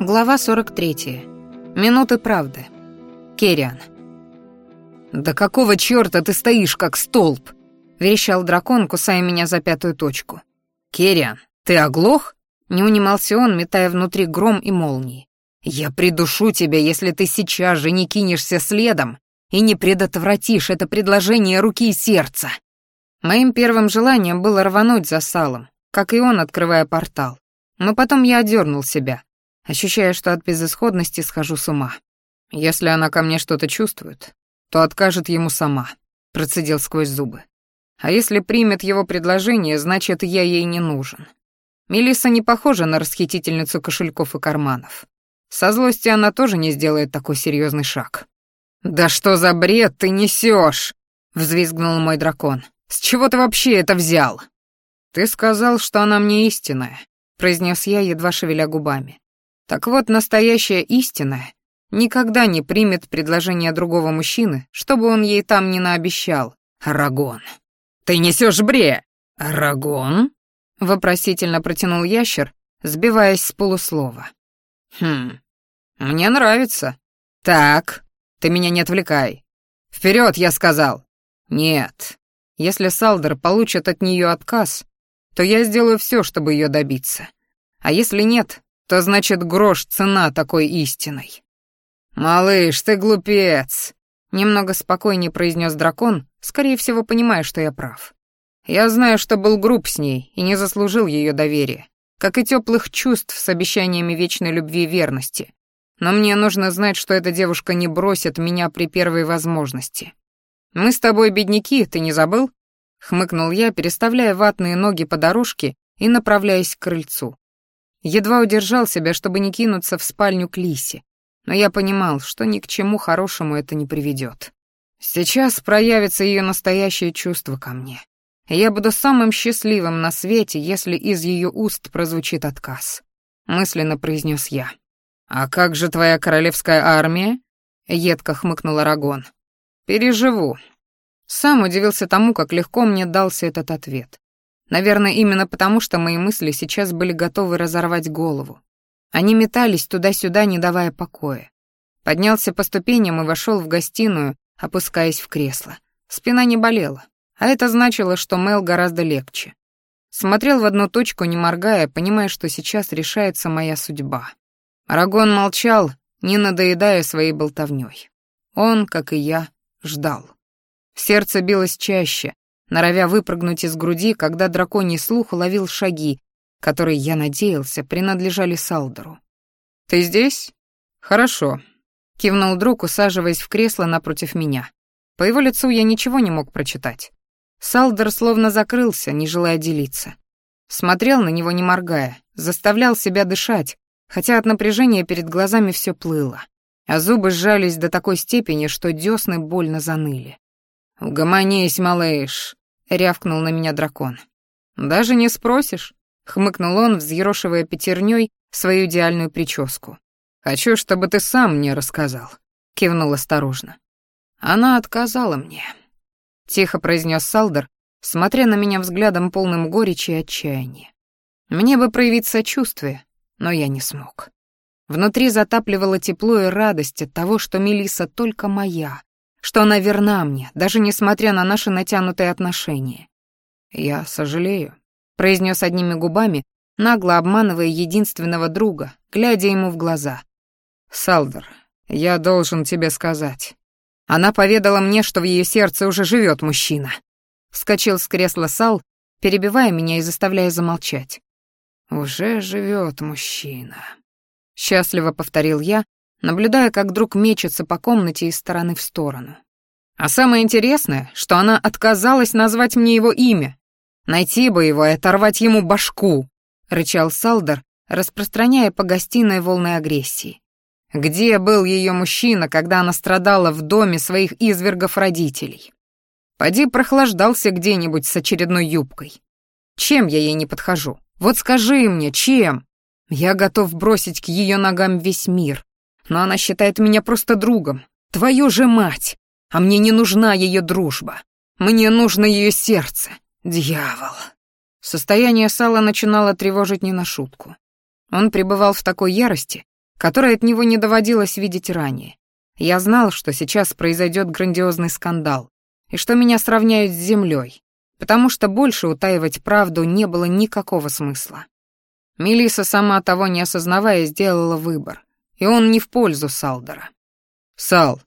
Глава 43. Минуты правды. Керриан. «Да какого чёрта ты стоишь, как столб?» — верещал дракон, кусая меня за пятую точку. «Керриан, ты оглох?» — не унимался он, метая внутри гром и молнии. «Я придушу тебя, если ты сейчас же не кинешься следом и не предотвратишь это предложение руки и сердца!» Моим первым желанием было рвануть за салом, как и он, открывая портал. Но потом я одернул себя — ощущая, что от безысходности схожу с ума. «Если она ко мне что-то чувствует, то откажет ему сама», — процедил сквозь зубы. «А если примет его предложение, значит, я ей не нужен». Мелисса не похожа на расхитительницу кошельков и карманов. Со злости она тоже не сделает такой серьезный шаг. «Да что за бред ты несешь? взвизгнул мой дракон. «С чего ты вообще это взял?» «Ты сказал, что она мне истинная», — произнес я, едва шевеля губами. Так вот, настоящая истина никогда не примет предложение другого мужчины, чтобы он ей там не наобещал. Арагон. Ты несешь бре! Арагон? Вопросительно протянул ящер, сбиваясь с полуслова. Хм, мне нравится. Так, ты меня не отвлекай. Вперед, я сказал. Нет. Если Салдер получит от нее отказ, то я сделаю все, чтобы ее добиться. А если нет, то значит грош цена такой истиной. «Малыш, ты глупец!» Немного спокойнее произнес дракон, скорее всего, понимая, что я прав. «Я знаю, что был груб с ней и не заслужил ее доверия, как и теплых чувств с обещаниями вечной любви и верности. Но мне нужно знать, что эта девушка не бросит меня при первой возможности. Мы с тобой бедняки, ты не забыл?» Хмыкнул я, переставляя ватные ноги по дорожке и направляясь к крыльцу. Едва удержал себя, чтобы не кинуться в спальню к Лисе, но я понимал, что ни к чему хорошему это не приведет. Сейчас проявится ее настоящее чувство ко мне. Я буду самым счастливым на свете, если из ее уст прозвучит отказ. Мысленно произнес я. «А как же твоя королевская армия?» — едко хмыкнул Арагон. «Переживу». Сам удивился тому, как легко мне дался этот ответ. Наверное, именно потому, что мои мысли сейчас были готовы разорвать голову. Они метались туда-сюда, не давая покоя. Поднялся по ступеням и вошел в гостиную, опускаясь в кресло. Спина не болела, а это значило, что Мел гораздо легче. Смотрел в одну точку, не моргая, понимая, что сейчас решается моя судьба. Арагон молчал, не надоедая своей болтовнёй. Он, как и я, ждал. Сердце билось чаще, норовя выпрыгнуть из груди, когда драконий слух уловил шаги, которые, я надеялся, принадлежали Салдору. «Ты здесь? Хорошо», — кивнул друг, усаживаясь в кресло напротив меня. По его лицу я ничего не мог прочитать. Салдер словно закрылся, не желая делиться. Смотрел на него, не моргая, заставлял себя дышать, хотя от напряжения перед глазами все плыло, а зубы сжались до такой степени, что десны больно заныли. «Угомонись, малыш!» рявкнул на меня дракон. «Даже не спросишь?» — хмыкнул он, взъерошивая пятерней свою идеальную прическу. «Хочу, чтобы ты сам мне рассказал», — кивнул осторожно. «Она отказала мне», — тихо произнес Салдер, смотря на меня взглядом полным горечи и отчаяния. Мне бы проявить сочувствие, но я не смог. Внутри затапливало тепло и радость от того, что Мелиса только моя, что она верна мне, даже несмотря на наши натянутые отношения. «Я сожалею», — произнес одними губами, нагло обманывая единственного друга, глядя ему в глаза. «Салдер, я должен тебе сказать. Она поведала мне, что в ее сердце уже живет мужчина». Вскочил с кресла Сал, перебивая меня и заставляя замолчать. «Уже живет мужчина», — счастливо повторил я, наблюдая, как друг мечется по комнате из стороны в сторону. А самое интересное, что она отказалась назвать мне его имя. Найти бы его и оторвать ему башку, рычал Салдер, распространяя по гостиной волны агрессии. Где был ее мужчина, когда она страдала в доме своих извергов родителей? Поди прохлаждался где-нибудь с очередной юбкой. Чем я ей не подхожу? Вот скажи мне, чем? Я готов бросить к ее ногам весь мир, но она считает меня просто другом. Твою же мать! А мне не нужна ее дружба. Мне нужно ее сердце. Дьявол!» Состояние Сала начинало тревожить не на шутку. Он пребывал в такой ярости, которой от него не доводилось видеть ранее. Я знал, что сейчас произойдет грандиозный скандал, и что меня сравняют с землей, потому что больше утаивать правду не было никакого смысла. Мелиса сама того не осознавая, сделала выбор и он не в пользу Салдора. «Сал!»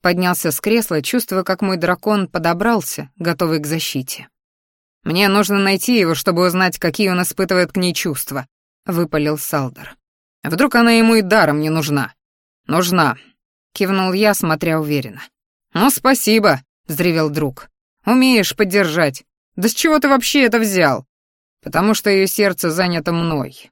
Поднялся с кресла, чувствуя, как мой дракон подобрался, готовый к защите. «Мне нужно найти его, чтобы узнать, какие он испытывает к ней чувства», — выпалил Салдор. «Вдруг она ему и даром не нужна?» «Нужна», — кивнул я, смотря уверенно. «Ну, спасибо», — взревел друг. «Умеешь поддержать. Да с чего ты вообще это взял?» «Потому что ее сердце занято мной.